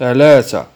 ثلاثة.